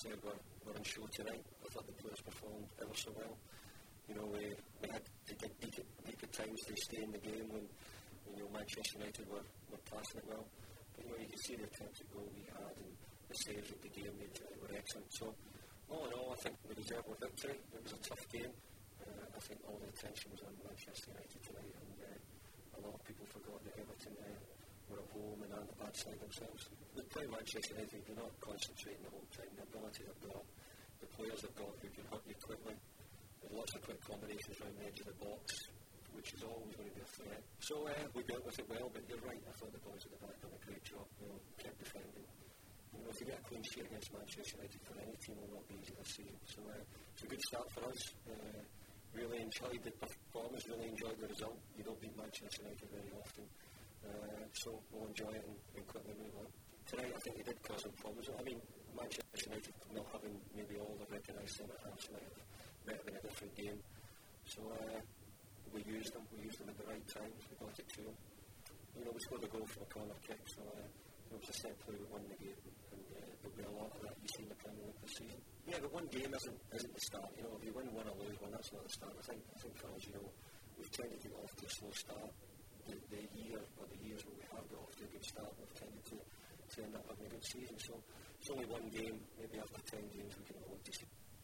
said, were, were on show tonight. I thought the players performed ever so well. You know, we, we had to dig deep at, times to stay in the game when, when you know, Manchester United were, were passing it well. But you know, you can see the attempts at goal we had and the saves of the game made uh, were excellent. So, all in all, I think we deserved a victory. It was a tough game. Uh, I think all the attention was on Manchester United tonight, and uh, a lot of people forgot that Everton uh, were at home and on the bad side themselves. They play Manchester United, they're not concentrating the whole time. The ability they've got, the players they've got who can hurt you quickly. There's lots of quick combinations around the edge of the box, which is always going to be a threat. So uh, we dealt with it well, but you're right. I thought the boys at the back done a great job. You know, kept defending. You know, if you get a clean sheet against Manchester United for any team, will not be easy this season. So uh, it's a good start for us. Uh, really enjoyed the performance. Really enjoyed the result. You don't beat Manchester United very often. So we'll enjoy it and, and quickly move on. Tonight, I think he did cause some problems. I mean, Manchester United not having maybe all the recognised centre halves might have, might have been a different game. So uh, we used them. We used them at the right times. We got it to them. You know, we scored a goal from a corner kick, so uh, it was a set play. We won the game, and uh, there'll be a lot of that you see in the Premier League this season. Yeah, but one game isn't isn't the start. You know, if you win one or lose one, that's not the start. I think I think us, you know, we've tended to get off to a slow start the, the year or the years where we have got off to a good start, we've tended to, to end up having a good season. So it's only one game, maybe after 10 games we can to see